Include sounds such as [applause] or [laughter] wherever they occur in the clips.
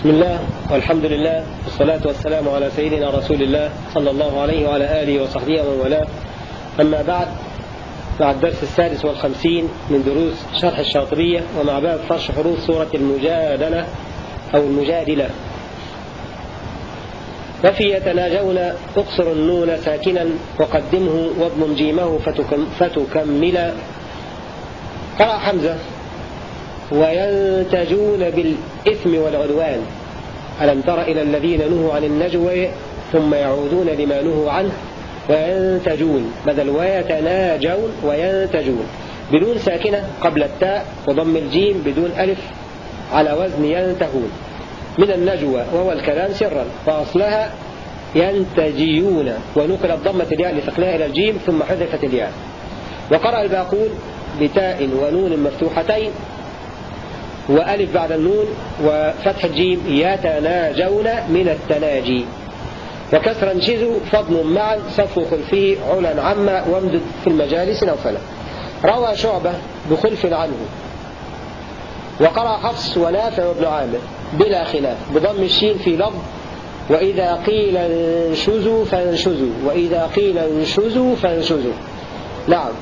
بسم الله والحمد لله والصلاة والسلام على سيدنا رسول الله صلى الله عليه وعلى آله وصحبه ومن والاه. أما بعد مع الدرس السادس والخمسين من دروس شرح الشاطبية ومع باب فرش حروف سورة المجادلة أو المجادلة. وفي يتناجون اقصر النون ساكنا وقدمه واضم جيمه فتكم فتكمل. قرأ حمزة. وينتجون بالإثم والعدوان. ألم تر إلى الذين نهوا عن النجوى ثم يعودون لما نهوا عنه؟ وينتجون. بدل ويتناجون وينتجون. بنون ساكنة قبل التاء وضم الجيم بدون ألف على وزن ينتهون. من النجوى وهو الكلام سرا. فأصلها ينتجيون. ونقلت ضمة الياء لثقلها إلى الجيم ثم حذفت الياء. وقرأ الباقون بتاء ونون مفتوحتين وألف بعد النون وفتح الجيم يتناجون من التناجي. وكسرا شذوا فضل معا صف خلفه علا عما وامدد في المجالس نوفلا. روى شعبة بخلف عنه. وقرأ حفص ونافع وابن عامر بلا خلاف بضم الشين في لفظ وإذا قيل انشزوا فانشزوا وإذا قيل انشزوا فانشزوا. نعم.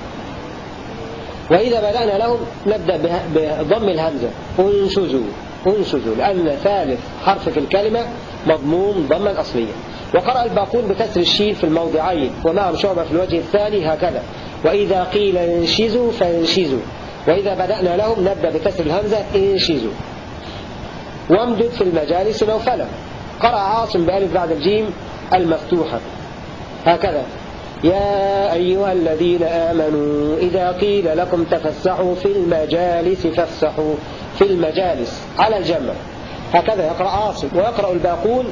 وإذا بدأنا لهم نبدأ بضم الهمزة. انشزوا انشزوا. لأن ثالث حرف في الكلمة مضموم ضما أصليا وقرأ الباقون بكسر الشين في الموضعين. ومعهم شعبة في الوجه الثاني هكذا. وإذا قيل انشزوا فانشزوا. وإذا بدأنا لهم نبدأ بكسر الهمزة انشزوا. وامدد في المجالس نوفلا قرأ عاصم بألف بعد الجيم المفتوحة. هكذا. يا أيها الذين آمنوا إذا قيل لكم تفسحوا في المجالس فافسحوا في المجالس على الجمع. هكذا يقرأ عاصم ويقرأ الباقون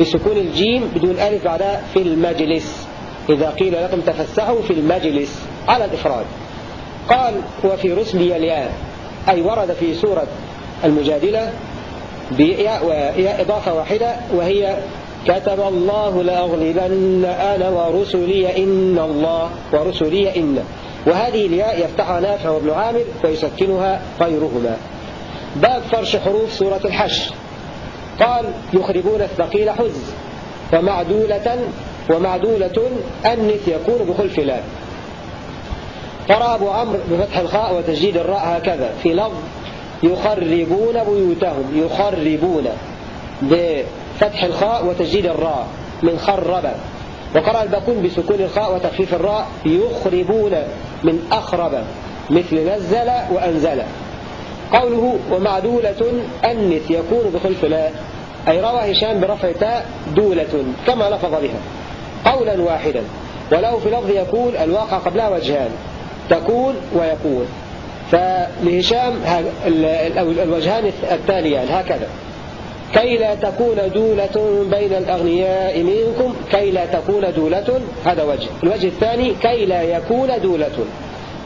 بسكون الجيم بدون ألف بعدها في المجلس. إذا قيل لكم تفسحوا في المجلس على الإفراد. قال وفي رسلي الياء. أي ورد في سورة المجادلة بياء إضافة واحدة وهي كتب الله لأغلبن أنا ورسلي إن الله ورسلي إن. وهذه الياء يفتحها نافع وابن عامر ويسكنها غيرهما. باب فرش حروف سورة الحش قال يخربون الثقيل حز. ومعدولة ومعدولة أنث يكون بخلف لا. قرأ أبو عمرو بفتح الخاء وتجديد الراء هكذا. في لفظ يخربون بيوتهم. يخربون. بفتح الخاء وتجديد الراء من خرب وقرأ الباقون بسكون الخاء وتخفيف الراء يخربون من أخرب مثل نزل وأنزل. قوله ومعدولة أنث يكون بخلف لا أي روى هشام برفع تاء دولة كما لفظ بها. قولا واحدا. وله في لفظ يكون الواقع قبلها وجهان تكون ويكون فلهشام الوجهان التاليان هكذا. كي لا تكون دولة بين الأغنياء منكم كي لا تكون دولة هذا وجه. الوجه الثاني كي لا يكون دولة.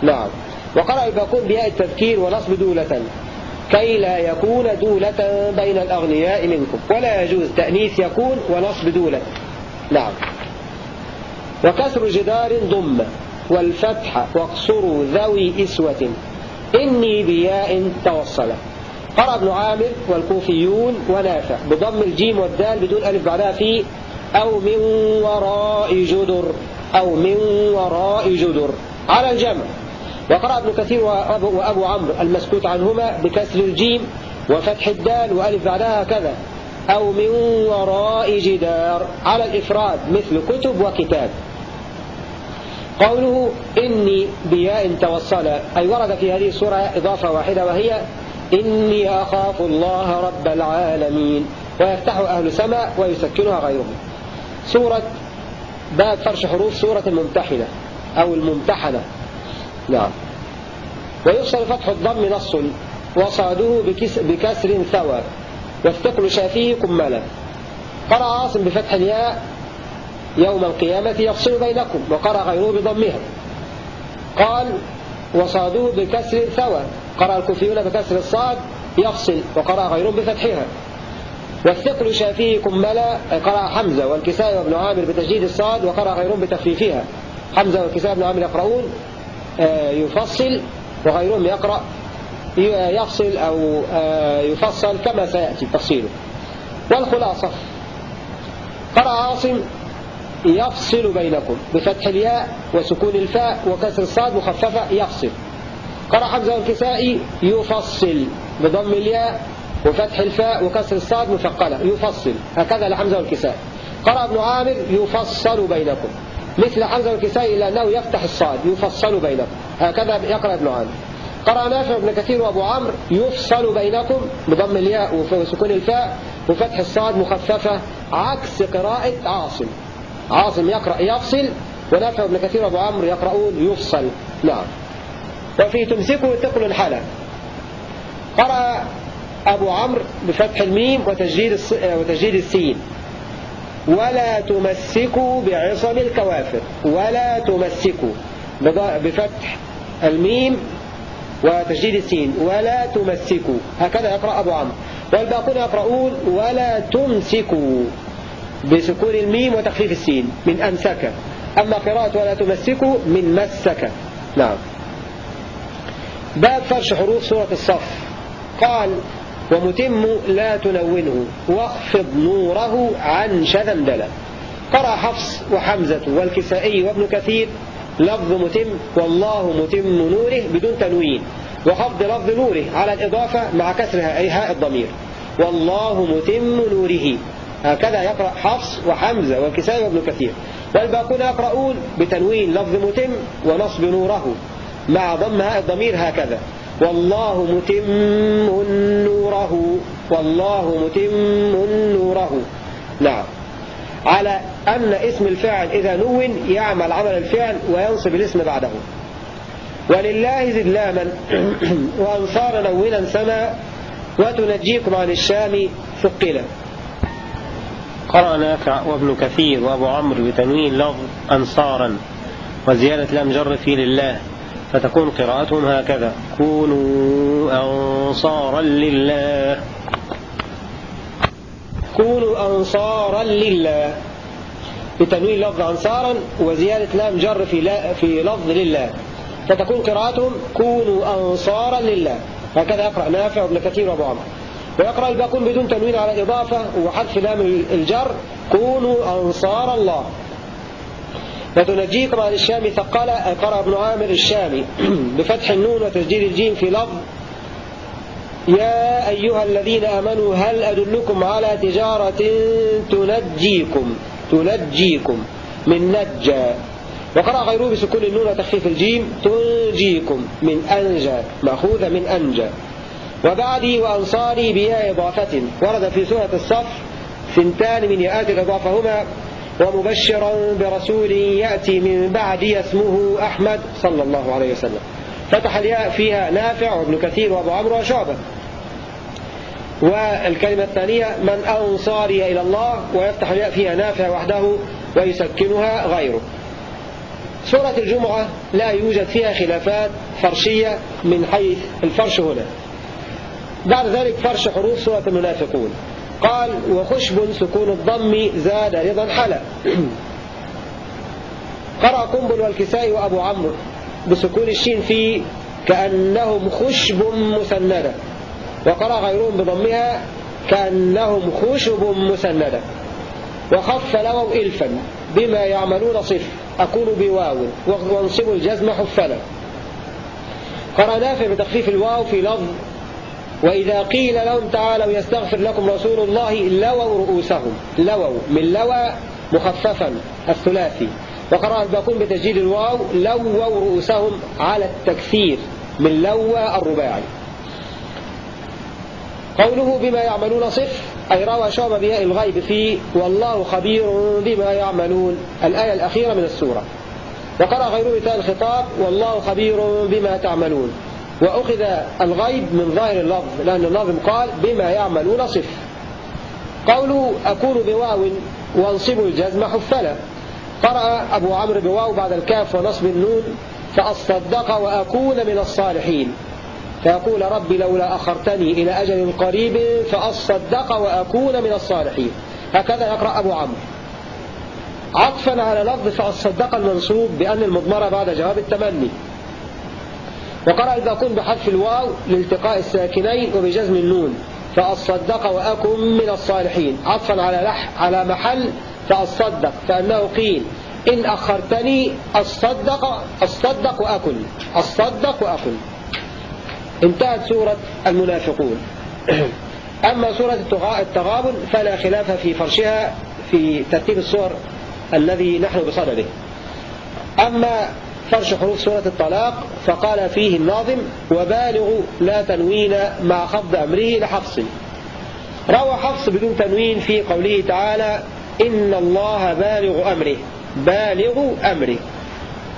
نعم. وقرأ الباقون بياء التذكير ونصب دولة. كي لا يكون دولة بين الأغنياء منكم. ولا يجوز تأنيث يكون ونصب دولة. نعم. وكسر جدار ضم. والفتح واقصروا ذوي أسوة. إني بياء توصل. قرأ ابن عامر والكوفيون ونافع بضم الجيم والدال بدون ألف بعدها في أو من وراء جدر أو من وراء جدر. على الجمع. وقرأ ابن كثير وأبو, عمرو المسكوت عنهما بكسر الجيم وفتح الدال وألف بعدها كذا أو من وراء جدار. على الإفراد مثل كتب وكتاب. قوله إني بياء توصل. أي ورد في هذه السورة إضافة واحدة وهي إني أخاف الله رب العالمين. ويفتح أهل سماء ويسكنها غيرهم. سورة باب فرش حروف سورة الممتحنة أو الممتحنة. نعم. ويفصل فتح الضم نص وصاده بكسر ثوى. والثقل شافيه كملا قرأ عاصم بفتح الياء يوم القيامة يفصل بينكم وقرأ غيره بضمها. قال وصادوه بكسر ثوى. قرأ الكوفيون بكسر الصاد؟ يفصل وقرأ غيرهم بفتحها. والثقل شافيه كملا قرأ حمزة والكساء وابن عامر بتجديد الصاد وقرأ غيرهم بتخفيفها. حمزة والكساء وابن عامر يقرؤون يفصل وغيرهم يقرأ يفصل أو يفصل كما سيأتي تفصيله. والخلاصة. قرأ عاصم يفصل بينكم بفتح الياء وسكون الفاء وكسر الصاد مخففة يفصل. قرأ حمزة والكسائي يفصل بضم الياء وفتح الفاء وكسر الصاد مثقلة يفصل. هكذا لحمزة والكسائي قرأ ابن عامر يفصل بينكم. مثل حمزة والكسائي إلا أنه يفتح الصاد يفصل بينكم. هكذا يقرأ ابن عامر. قرأ نافع بن كثير وأبو عمرو يفصل بينكم بضم الياء وسكون الفاء وفتح الصاد مخففة عكس قراءة عاصم. عاصم يقرأ يفصل ونافع بن كثير وأبو عمرو يقرؤون يفصل. نعم. وفي تمسكه تقل الحالة. قرأ أبو عمرو بفتح الميم وتجديد وتجديد السين. ولا تمسكوا بعصم الكوافر. ولا تمسكوا بفتح الميم وتجديد السين. ولا تمسكوا. هكذا يقرأ أبو عمرو. والباقون يقرؤون ولا تمسكوا بسكون الميم وتخفيف السين. من أمسك. أما قراءة ولا تمسكوا من مسك. نعم. باب فرش حروف سورة الصف. قال ومتم لا تنونه واخفض نوره عن شذندلة قرأ حفص وحمزة والكسائي وابن كثير لفظ متم والله متم نوره بدون تنوين وخفض لفظ نوره على الإضافة مع كسرها أي هاء الضمير والله متم نوره. هكذا يقرأ حفص وحمزة والكسائي وابن كثير. والباقون يقرؤون بتنوين لفظ متم ونصب نوره. مع ضم الضمير هكذا. والله متم نوره. والله متم نوره. نعم. على أن اسم الفاعل إذا نون يعمل عمل الفعل وينصب الاسم بعده. ولله زد لاما. [clears throat] وأنصار نونا سما وتنجيكم عن الشام ثقلا. قرأ نافع وابن كثير وأبو عمرو بتنوين لفظ أنصارا وزيادة لام جر في لله. فتكون قراءتهم هكذا. كونوا أنصارا لله. كونوا أنصارا لله. بتنوين لفظ أنصارا وزيادة لام جر في, في لفظ لله. فتكون قراءتهم كونوا أنصارا لله. هكذا يقرأ نافع وابن كثير وأبو عمرو. ويقرأ الباقون بدون تنوين على إضافة وحذف لام الجر. كونوا أنصار الله. وتنجيكم عن الشام ثقل قرأ ابن عامر الشامي [clears throat] بفتح النون وتثقيل الجيم في لفظ يا أيها الذين آمنوا هل أدلكم على تجارة تنجيكم؟ تنجيكم من نجى وقرأ غيره بسكون النون وتخفيف الجيم تنجيكم من أنجى مأخوذة من أنجى وبعدي وأنصاري بياء إضافة. ورد في سورة الصف ثنتان من ياءات الإضافة هما ومبشرا برسول يأتي من بعدي اسمه أحمد صلى الله عليه وسلم. فتح الياء فيها نافع وابن كثير وأبو عمرو وشعبة. والكلمة الثانية من أنصاري إلى الله ويفتح الياء فيها نافع وحده ويسكنها غيره. سورة الجمعة لا يوجد فيها خلافات فرشية من حيث الفرش هنا. بعد ذلك فرش حروف سورة المنافقون. قال وخشب سكون الضم زاد رضا حلا. [clears throat] قرأ قنبل والكسائي وأبو عمرو بسكون الشين في كأنهم خشب مسندة. وقرأ غيرهم بضمها كأنهم خشب مسندة. وخف لووا إلفا بما يعملون صف. أكون بواو وأنصب الجزم حفلا. قرأ نافع بتخفيف الواو في لفظ وإذا قيل لهم تعالوا يستغفر لكم رسول الله لووا رؤوسهم لووا من لوى مخففا الثلاثي. وقرأ الباقون بتسجيل الواو لووا رؤوسهم على التكثير من لوى الرباعي. قوله بما يعملون صف أي روى شعب بياء الغيب في والله خبير بما يعملون. الآية الأخيرة من السورة. وقرأ غيره بتاء الخطاب والله خبير بما تعملون. وأخذ الغيب من ظاهر اللفظ لأن الناظم قال بما يعملون صف قوله أكون بواو وأنصب الجزم حفلا. قرأ أبو عمرو بواو بعد الكاف ونصب النون فأصدق وأكون من الصالحين. فيقول ربي لولا أخرتني إلى أجل قريب فأصدق وأكون من الصالحين. هكذا يقرأ أبو عمرو. عطفا على لفظ فأصدق المنصوب بأن المضمرة بعد جواب التمني. وقرأ كن بحذف الواو لالتقاء الساكنين وبجزم النون. فأصدق وأكن من الصالحين. عطفا على لح على محل. فأصدق فأنه قيل إن أخرتني أصدق أصدق وأكل أصدق وأكل انتهت سورة المنافقون. [coughs] أما سورة التغابن فلا خلاف في فرشها في ترتيب الصور الذي نحن بصدده. أما فرش حروف سورة الطلاق فقال فيه الناظم وبالغ لا تنوين مع خفض أمره لحفص. روى حفص بدون تنوين في قوله تعالى إن الله بالغ أمره. بالغ أمره.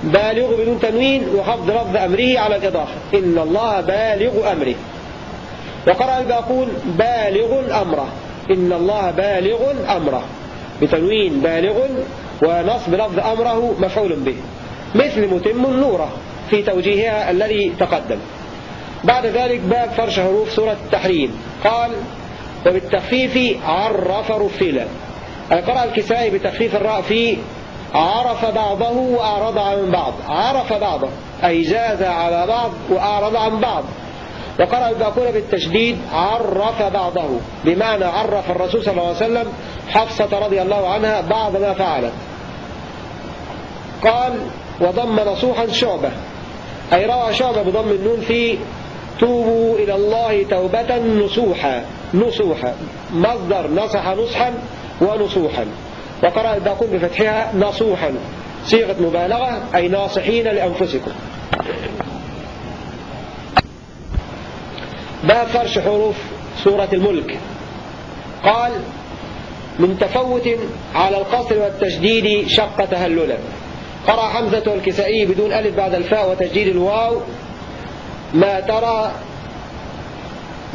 بالغ بدون تنوين وخفض لفظ أمره على الإضافة إن الله بالغ أمره. وقرأ الباقون بالغ أمره إن الله بالغ أمره بتنوين بالغ. ونصب لفظ أمره مفعول به. مثل متم نوره في توجيهها الذي تقدم. بعد ذلك باب فرش حروف سورة التحريم. قال وبالتخفيف عرف رفلا قرأ الكسائي بتخفيف الراء في عرف بعضه وأعرض عن بعض. عرف بعضه أي جاز على بعض وأعرض عن بعض. وقرأ الباقون بالتشديد عرف بعضه. بمعنى عرف الرسول صلى الله عليه وسلم حفصة رضي الله عنها بعض ما فعلت. قال وضم نصوحا شعبة. أي روى شعبة بضم النون في توبوا إلى الله توبة نصوحا. نصوحا. مصدر نصح نصحا ونصوحا. وقرأ الباقون بفتحها نصوحا. صيغة مبالغة أي ناصحين لأنفسكم. باب فرش حروف سورة الملك. قال من تفوت على القصر والتشديد شق تهللا. قرأ حمزة والكسائي بدون ألف بعد الفاء وتجديد الواو. ما ترى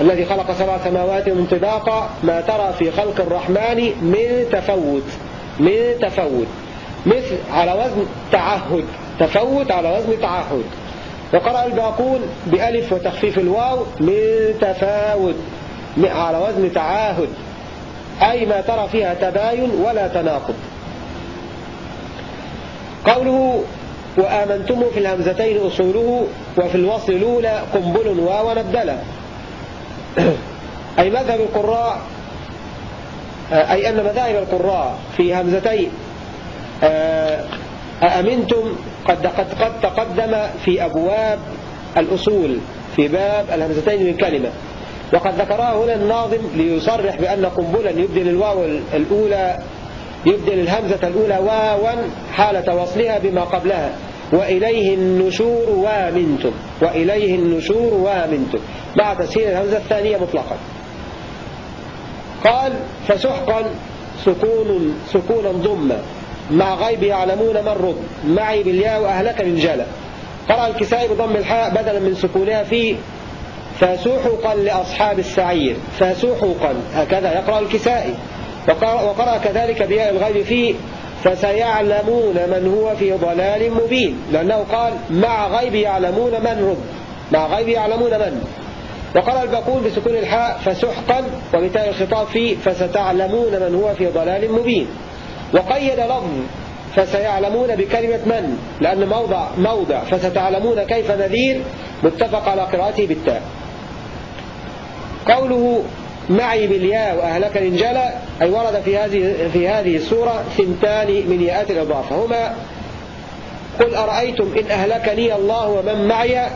الذي خلق سبع سماوات طباقا ما ترى في خلق الرحمن من تفوت من تفوت. مثل على وزن تعهد تفوت على وزن تعهد. وقرأ الباقون بألف وتخفيف الواو من تفاوت على وزن تعاهد. أي ما ترى فيها تباين ولا تناقض. قوله وآمنتم في الهمزتين أصوله وفي الوصل الأولى قنبل واو نبدلة. أي مذهب القراء أي أن مذاهب القراء في همزتين أأمنتم قد, قد, قد تقدم في أبواب الأصول في باب الهمزتين من كلمة. وقد ذكرها هنا الناظم ليصرح بأن قنبلا يبدل الواو الأولى يبدل الهمزة الأولى واوا حالة وصلها بما قبلها. وإليه النشور وامنتم. وإليه النشور وامنتم. مع تسهيل الهمزة الثانية مطلقا. قال فسحقا سكون سكونا ضمة مع غيب يعلمون من رد معي بالياء وأهلك الجالة قرأ الكسائي بضم الحاء بدلا من سكونها في فسحقا لأصحاب السعير. فسحقا. هكذا يقرأ الكسائي. وقرأ كذلك بياء الغيب فيه فسيعلمون من هو في ضلال مبين. لأنه قال مع غيب يعلمون من رد مع غيب يعلمون من؟ وقرأ الباقون بسكون الحاء فسحقا وبتاء الخطاب فيه فستعلمون من هو في ضلال مبين. وقيد لفظ فسيعلمون بكلمة من؟ لأن موضع موضع فستعلمون كيف نذير متفق على قراءته بالتاء. قوله معي بالياء وأهلك الإنجلة أي ورد في هذه في هذه السورة ثنتان من ياءات الإضافة. هما قل أرأيتم إن أهلكني الله ومن معي؟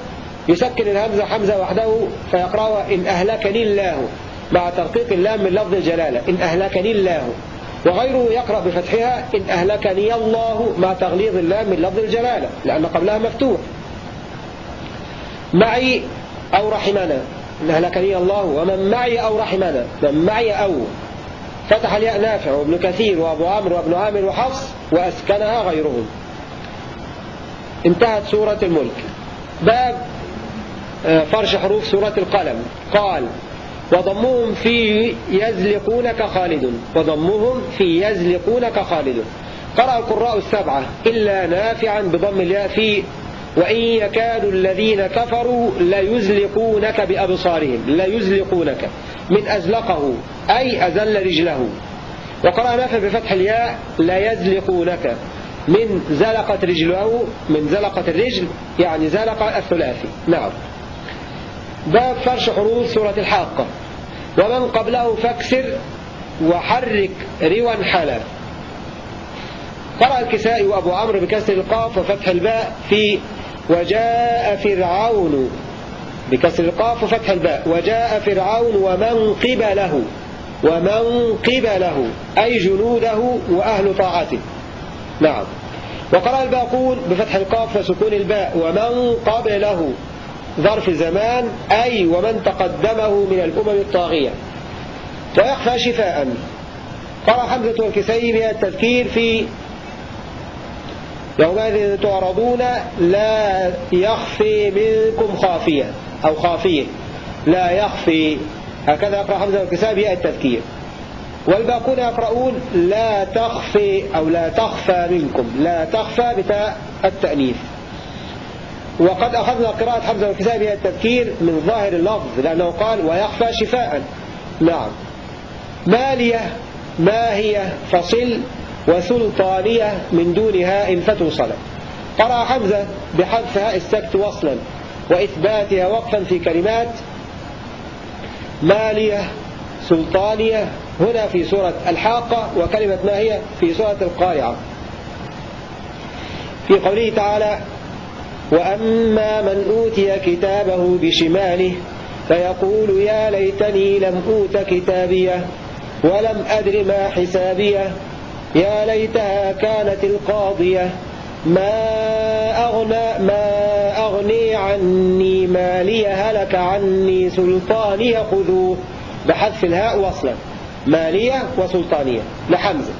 يسكن الهمزة حمزة وحده فيقرأها إن أهلكني الله مع ترقيق اللام من لفظ الجلالة إن أهلكني الله. وغيره يقرأ بفتحها إن أهلكني الله مع تغليظ اللام من لفظ الجلالة لأن قبلها مفتوح. معي أو رحمنا. إن أهلكني الله ومن معي أو رحمنا من معي أو. فتح الياء نافع وابن كثير وأبو عمرو وابن عامر وحفص وأسكنها غيرهم. انتهت سورة الملك. باب آه، فرش حروف سورة القلم. قال وضمهم في يزلقونك خالد. وضمهم في يزلقونك خالد. قرأ القراء السبعة إلا نافعا بضم الياء في وإن يكاد الذين كفروا ليزلقونك بأبصارهم ليزلقونك من أزلقه أي أزل رجله. وقرأ نافع بفتح الياء ليزلقونك من زلقت رجله من زلقت الرجل يعني زلق الثلاثي. نعم. باب فرش حروف سورة الحاقة ومن قبله فاكسر وحرك روا حلا قرأ الكسائي وأبو عمرو بكسر القاف وفتح الباء في وجاء فرعون. بكسر القاف وفتح الباء. وجاء فرعون ومن قبله. ومن قبله. أي جنوده وأهل طاعته. نعم. وقرأ الباقون بفتح القاف وسكون الباء. ومن قبله. ظرف زمان أي ومن تقدمه من الأمم الطاغية. ويخفى شفاء. قرأ حمزة والكسائي بها التذكير في يومئذ تعرضون لا يخفي منكم خافية أو خافية. لا يخفي. هكذا يقرأ حمزة والكسائي بها التذكير. والباقون يقرؤون لا تخفي أو لا تخفى منكم. لا تخفى بتاء التأنيث. وقد أخذنا قراءة حمزة والكسائي بها التذكير من ظاهر اللفظ لأنه قال ويخفى شفاء. نعم. مالية ما هي فصل وسلطانية من دونها إن فتوصل قرأ حمزة بحذف هاء السكت وصلا وإثباتها وقفا في كلمات مالية سلطانية هنا في سورة الحاقة وكلمة ما هي؟ في سورة القارعة. في قوله تعالى وأما من أوتي كتابه بشماله فيقول يا ليتني لم أوت كتابيه ولم أدر ما حسابيه يا ليتها كانت القاضية. ما أغنى ما أغني عني مالي هلك عني سلطاني خذوه. بحذف الهاء وصلا. مالية وسلطانية. لحمزة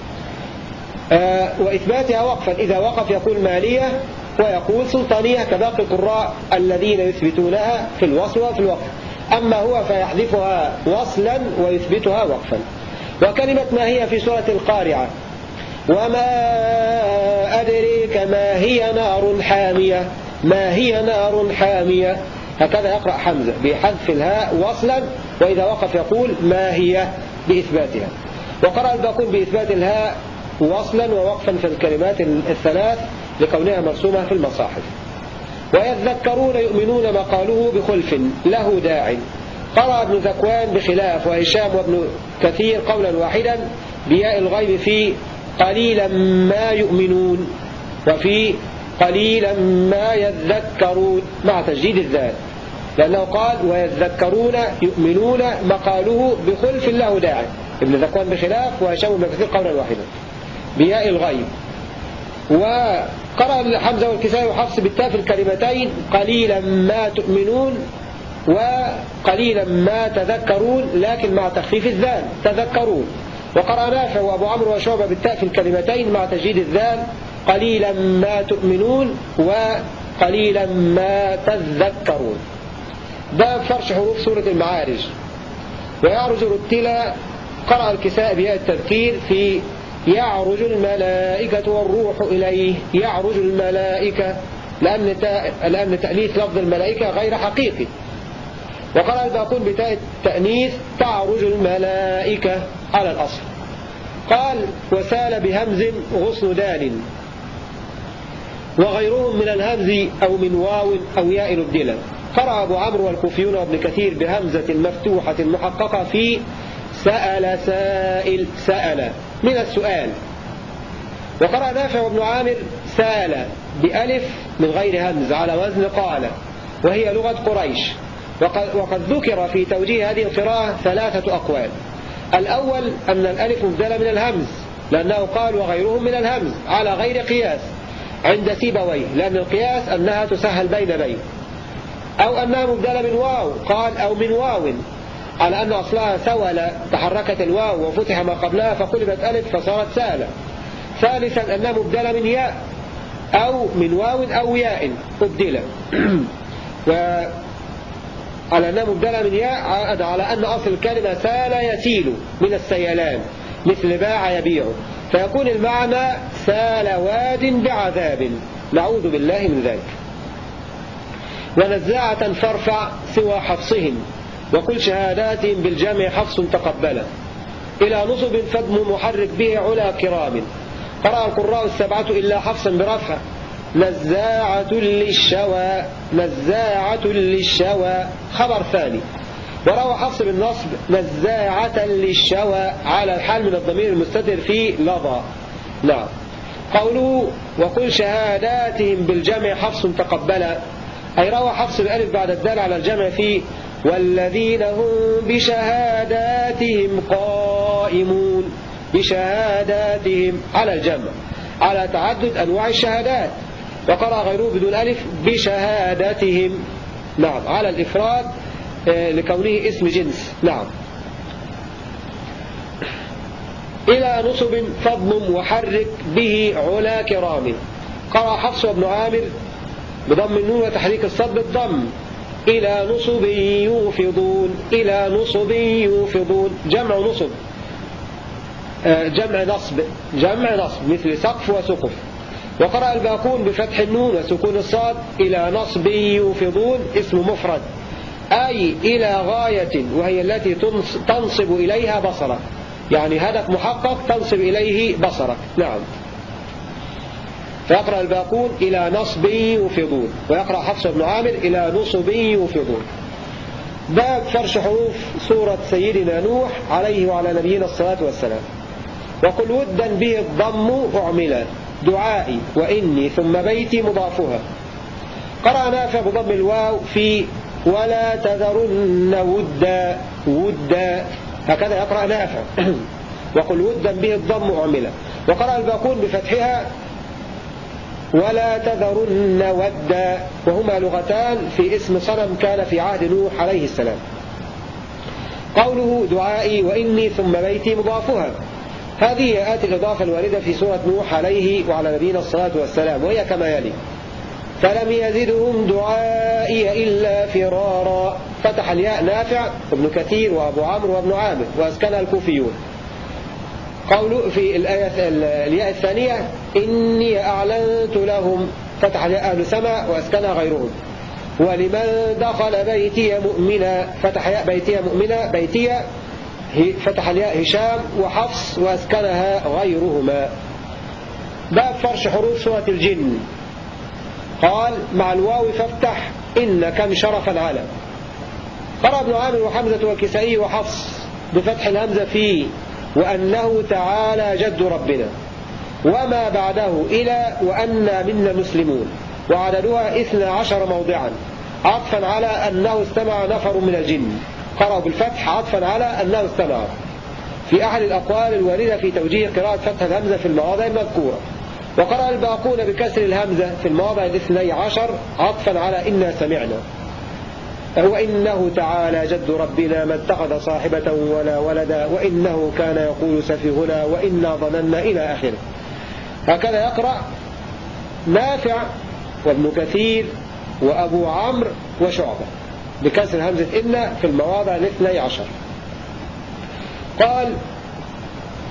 آه وإثباتها وقفا. إذا وقف يقول مالية ويقول سلطانية كباقي القراء الذين يثبتونها في الوصل وفي الوقف. أما هو فيحذفها وصلا ويثبتها وقفا. وكلمة ما هي في سورة القارعة؟ وما أدريك ما هي نار حامية ما هي نار حامية هكذا يقرأ حمزة بحذف الهاء وصلا وإذا وقف يقول ما هي بإثباتها. وقرأ الباقون بإثبات الهاء وصلا ووقفا في الكلمات الثلاث لكونها مرسومة في المصاحف. ويذكرون يؤمنون ما قالوه بخلف له داع. قرأ ابن ذكوان بخلاف وهشام وابن كثير قولا واحدا بياء الغيب في قليلا ما يؤمنون وفي قليلا ما يذكرون مع تجديد الذات. لأنه قال ويذكرون يؤمنون مقاله بخلف له داعي. ابن ذكوان بخلاف وهشام بن كثير قولا واحدا. بياء الغيب. وقرأ حمزة والكسائي وحفص بالتاء في الكلمتين قليلا ما تؤمنون وقليلا ما تذكرون لكن مع تخفيف الذال تذكرون. وقرأ نافع وأبو عمرو وشعبة بالتاء في الكلمتين مع تجديد الذال قليلا ما تؤمنون وقليلا ما تذكرون. باب فرش حروف سورة المعارج. ويعرج رتلا قرأ الكساء بها التذكير في يعرج الملائكة والروح إليه يعرج الملائكة لأن, تأليف لفظ الملائكة غير حقيقي. وقرأ الباقون بتاء التأنيث تعرج الملائكة على الأصل. قال وسال بهمز غصن دال. وغيرهم من الهمز أو من واو أو ياء الدلة قرأ أبو عمرو والكوفيون وابن كثير بهمزة مفتوحة محققة في سأل سائل سأل. من السؤال. وقرأ نافع وابن عامر سأل بألف من غير همز على وزن قال. وهي لغة قريش. وقد, وقد ذكر في توجيه هذه القراءة ثلاثة أقوال. الأول أن الألف مبدلة من الهمز لأنه قال وغيرهم من الهمز على غير قياس. عند سيبويه لأن القياس أنها تسهل بين بين. أو أنها مبدلة من واو قال أو من واو. على أن أصلها سول تحركت الواو وفتح ما قبلها فقلبت ألف فصارت سالة ثالثا أنها مبدلة من ياء أو من واو أو ياء أبدلة [clears throat] على أنها مبدلة من ياء على أن أصل الكلمة سال يسيل من السيلان مثل باع يبيع. فيكون المعنى سال واد بعذاب. نعوذ بالله من ذلك. ونزاعة فارفع سوى حفصهم وكل شهاداتهم بالجمع حفص تقبلا إلى نصب فدم محرك به علا كرام. قرأ القراء السبعة إلا حفصا برفع نزاعة للشوى نزاعة للشوى. خبر ثاني. وروى حفص بالنصب نزاعة للشوى على الحال من الضمير المستتر في لظى. نعم. قوله وقل شهاداتهم بالجمع حفص تقبلا أي روى حفص الألف بعد الدال على الجمع في والذين هم بشهاداتهم قائمون. بشهاداتهم على الجمع. على تعدد أنواع الشهادات. وقرأ غيره بدون ألف بشهاداتهم نعم. على الإفراد آه، لكونه اسم جنس. نعم. إلى نصب فضل وحرك به علا كرام. قرأ حفص بن عامر بضم النون وتحريك الصد بالضم. إلى نصب يوفضون. إلى نصب يوفضون. جمع نصب. آه، جمع نصب. جمع نصب مثل سقف وسقف. وقرأ الباقون بفتح النون وسكون الصاد إلى نصب يوفضون اسم مفرد. أي إلى غاية وهي التي تنصب إليها بصرك يعني هدف محقق تنصب إليه بصرك نعم. فيقرأ الباقون إلى نصب يوفضون. ويقرأ حفص بن عامر إلى نصب يوفضون. باب فرش حروف سورة سيدنا نوح عليه وعلى نبينا الصلاة والسلام. وقل ودا به الضم أعملا. دعائي وإني ثم بيتي مضافها. قرأ نافع بضم الواو في ولا تذرن ودا ودا. هكذا يقرأ نافع [clears throat] وقل ودا به الضم أعملا وقرأ الباقون بفتحها ولا تذرن ودا. وهما لغتان في اسم صنم كان في عهد نوح عليه السلام. قوله دعائي وإني ثم بيتي مضافها. هذه آيات الإضافة الواردة في سورة نوح عليه وعلى نبينا الصلاة والسلام وهي كما يلي فلم يزدهم دعائي إلا فرارا. فتح الياء نافع ابن كثير وأبو عمرو وابن عامر وأسكن الكوفيون. قول في الآية الياء الثانية إني أعلنت لهم. فتح الياء أهل سماء وأسكنها غيرهم ولمن دخل بيتي مؤمنا. فتح ياء بيتي مؤمنا بيتي فتح الياء هشام وحفص وأسكنها غيرهما. باب فرش حروف سورة الجن. قال مع الواو فافتح إن كم شرفا على قرأ ابن عامر وحمزة والكسائي وحفص بفتح الهمزة في وأنه تعالى جد ربنا. وما بعده إلى وأنا منا مسلمون. وعددها إثنى عشر موضعا. عطفا على أنه استمع نفر من الجن. قرأوا بالفتح عطفا على أنه استمع في أحد الأقوال الواردة في توجيه قراءة فتح الهمزة في المواضع المذكورة. وقرأ الباقون بكسر الهمزة في المواضع الاثني عشر عطفا على إنا سمعنا. وإنه تعالى جد ربنا ما اتخذ صاحبة ولا ولدا وإنه كان يقول سفيهنا وإنا ظننا إلى آخره. هكذا يقرأ نافع وابن كثير وأبو عمرو وشعبة. بكسر همزة إن في المواضع الاثني عشر. قال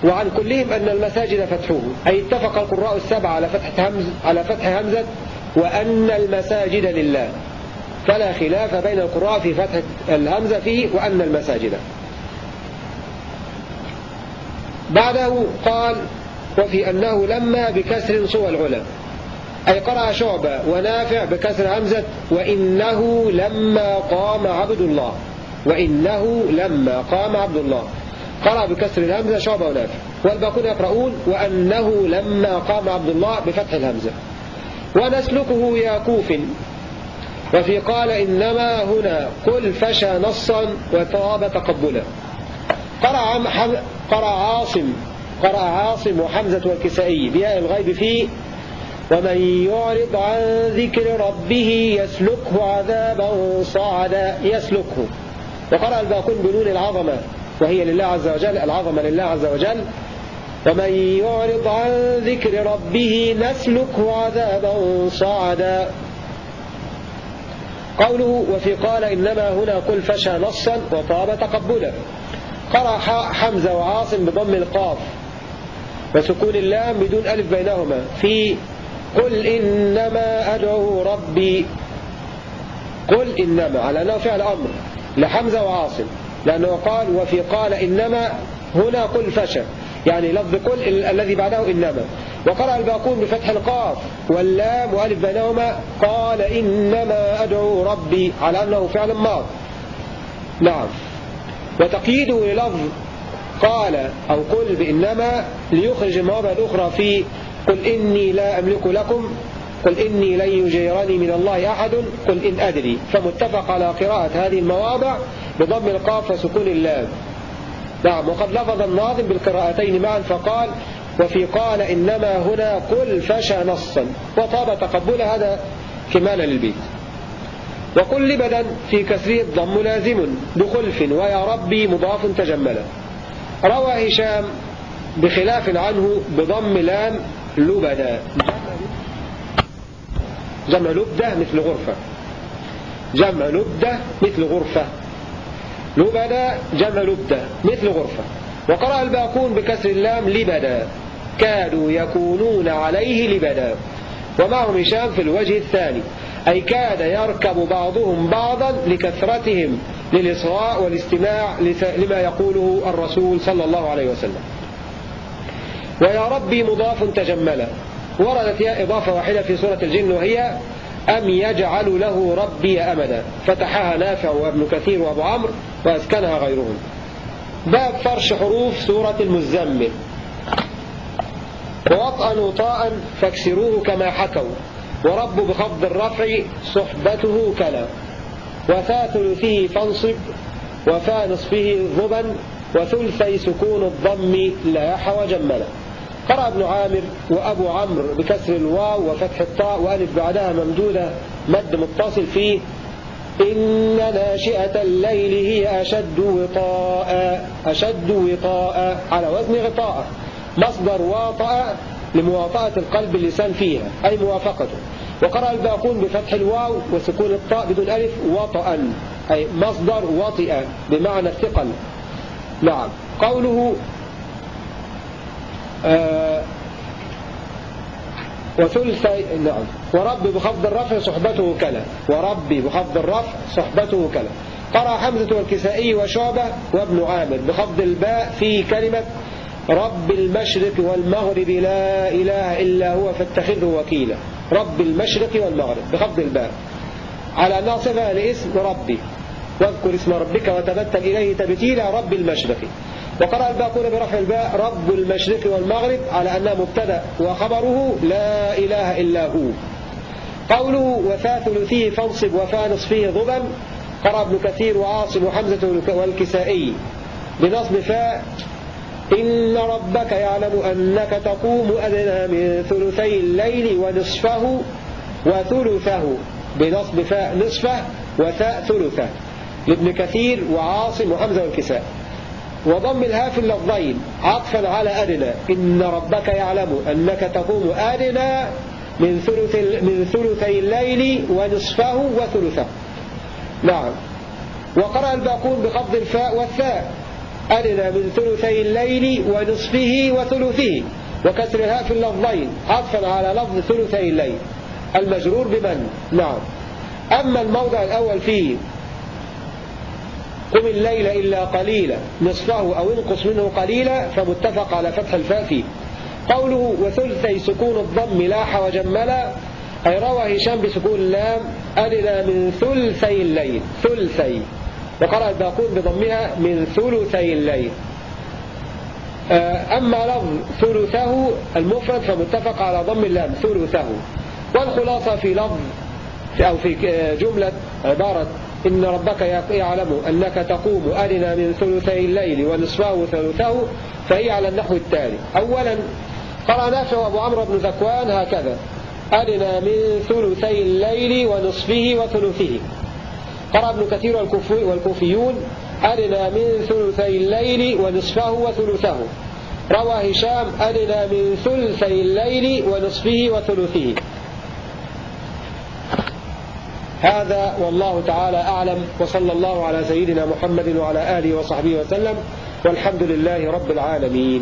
وعن كلهم أن المساجد فتحوه أي اتفق القراء السبعة على فتح همز على فتح همزة وأن المساجد لله. فلا خلاف بين القراء في فتح الهمزة فيه وأن المساجد. بعده قال وفي أنه لما بكسر صوى العلا أي قرأ شعبة ونافع بكسر همزة وإنه لما قام عبد الله. وإنه لما قام عبد الله. قرأ بكسر الهمزة شعبة ونافع. والباقون يقرؤون وأنه لما قام عبد الله بفتح الهمزة. ونسلكه يا كوف وفي قال إنما هنا قل فشى نصا وثواب تقبلا. قرأ, قرأ عاصم قرأ عاصم وحمزة والكسائي بياء الغيب فيه ومن يعرض عن ذكر ربه يسلكه عذابا صعدا يسلكه. وقرأ الباقون بنون العظمة وهي لله عز وجل العظمة لله عز وجل. ومن يعرض عن ذكر ربه نسلكه عذابا صعدا. قوله وفي قال إنما هنا قل فشى نصا وطاب تقبلا. قرأ حمزة وعاصم بضم القاف. وسكون اللام بدون ألف بينهما. في قل إنما أدعو ربي. قل إنما على أنه فعل أمر لحمزة وعاصم لأنه قال وفي قال إنما هنا قل فشى يعني لفظ قل الذي بعده إنما. وقرأ الباقون بفتح القاف واللام وألف بينهما قال إنما أدعو ربي على أنه فعل ماض. نعم. وتقييده للفظ قال أو قل بإنما ليخرج المواضع الأخرى في قل إني لا أملك لكم قل إني لن يجيرني من الله أحد قل إن أدري. فمتفق على قراءة هذه المواضع بضم القاف وسكون اللام. نعم وقد لفظ الناظم بالقراءتين معا فقال وفي قال إنما هنا قل فشى نصا. وطاب تقبل هذا كمال للبيت. وكل بدن في كسره الضم لازم بخلف ويا ربي مضاف تجملا. روى هشام بخلاف عنه بضم لام لبدا جمع لبدة مثل غرفة. جمع لبدة مثل غرفة. لبدا جمع لبدة مثل غرفة. وقرأ الباقون بكسر اللام لبدا كادوا يكونون عليه لبدا ومعهم هشام في الوجه الثاني. أي كاد يركب بعضهم بعضا لكثرتهم للإصغاء والاستماع لما يقوله الرسول صلى الله عليه وسلم. ويا ربي مضاف تجملا. وردت يا إضافة واحدة في سورة الجن وهي أم يجعل له ربي أمدا. فتحها نافع وابن كثير وأبو عمرو وأسكنها غيرهم. باب فرش حروف سورة المزمل. ووطأ وطاء فاكسروه كما حكوا. ورب بخفض الرفع صحبته كلا. وفا ثلثه فانصب وفا نصفه ضبا وثلثي سكون الضم لاح وجملا قرأ ابن عامر وأبو عمرو بكسر الواو وفتح الطاء وألف بعدها ممدودة مد متصل فيه. إن ناشئة الليل هي أشد وطاء أشد وطاء على وزن غطاء. مصدر واطأ لمواطأة القلب اللسان فيها أي موافقته. وقرأ الباقون بفتح الواو وسكون الطاء بدون ألف وطأ أي مصدر وطئ بمعنى الثقل نعم. قوله آه وثلثي نعم. ورب بخفض الرفع صحبته كلا. ورب بخفض الرفع صحبته كلا. قرأ حمزة والكسائي وشعبة وابن عامر بخفض الباء في كلمة رب المشرق والمغرب لا إله إلا هو فاتخذه وكيلا. رب المشرق والمغرب بخفض الباء. على أنها صفة لاسم ربي. واذكر اسم ربك وتبتل إليه تبتيلا رب المشرق. وقرأ الباقون برفع الباء رب المشرق والمغرب على أنها مبتدأ. وخبره لا إله إلا هو. قوله وفاة ثلثيه فانصب وفاة نصفيه ضبا قرأ ابن كثير وعاصم وحمزة والكسائي. بنصب فاء. إن ربك يعلم أنك تقوم أدنى من ثلثي الليل ونصفه وثلثه. بنصب فاء نصفه وثاء ثلثه. لابن كثير وعاصم وحمزة والكساء. وضم الهاء في اللفظين. عطفا على أدنى إن ربك يعلم أنك تقوم أدنى من ثلث من ثلثي الليل ونصفه وثلثه. نعم. وقرأ الباقون بخفض الفاء والثاء. أدنى من ثلثي الليل ونصفه وثلثه. وكسر الهاء في اللفظين. عطفا على لفظ ثلثي الليل. المجرور بمن؟ نعم. أما الموضع الأول فيه قم الليل إلا قليلا. نصفه أو انقص منه قليلا فمتفق على فتح الفاء. فيه قوله وثلثي سكون الضم لاح وجملا أي روى هشام بسكون اللام أدنى من ثلثي الليل. ثلثي. وقرأ الباقون بضمها من ثلثي الليل. آه، أما لفظ ثلثه المفرد فمتفق على ضم اللام ثلثه. والخلاصة في لفظ أو في آه، جملة عبارة إن ربك يعلم أنك تقوم أدنى من ثلثي الليل ونصفه ثلثه فهي على النحو التالي. أولا قرأ نافع وأبو عمرو بن ذكوان هكذا أدنى من ثلثي الليل ونصفه وثلثه. قرأ ابن كثير والكوفيون أدنى من ثلثي الليل ونصفه وثلثه. روى هشام أدنى من ثلثي الليل ونصفه وثلثه. هذا والله تعالى أعلم وصلى الله على سيدنا محمد وعلى آله وصحبه وسلم والحمد لله رب العالمين.